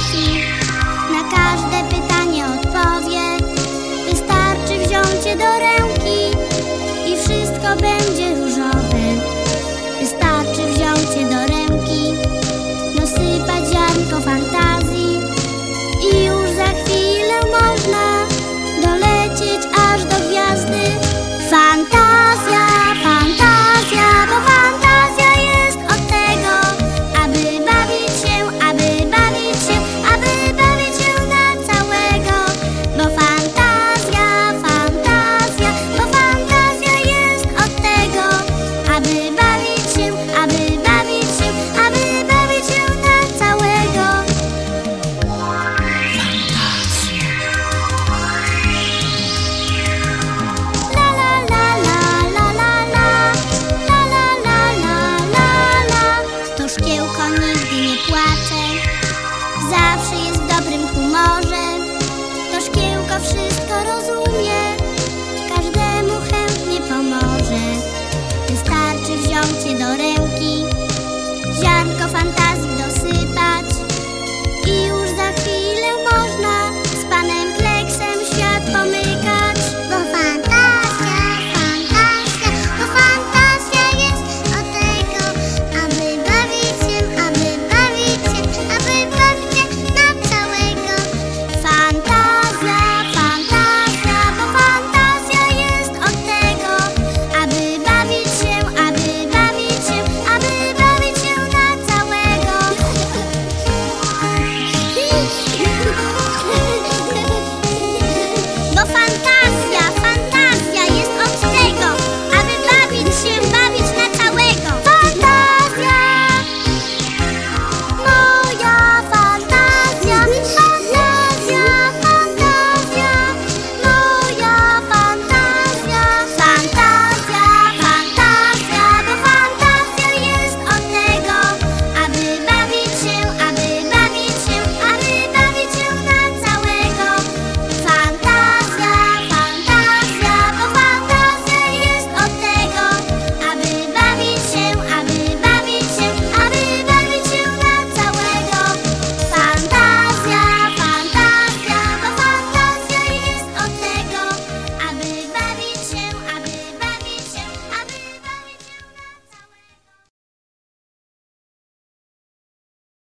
Lassie.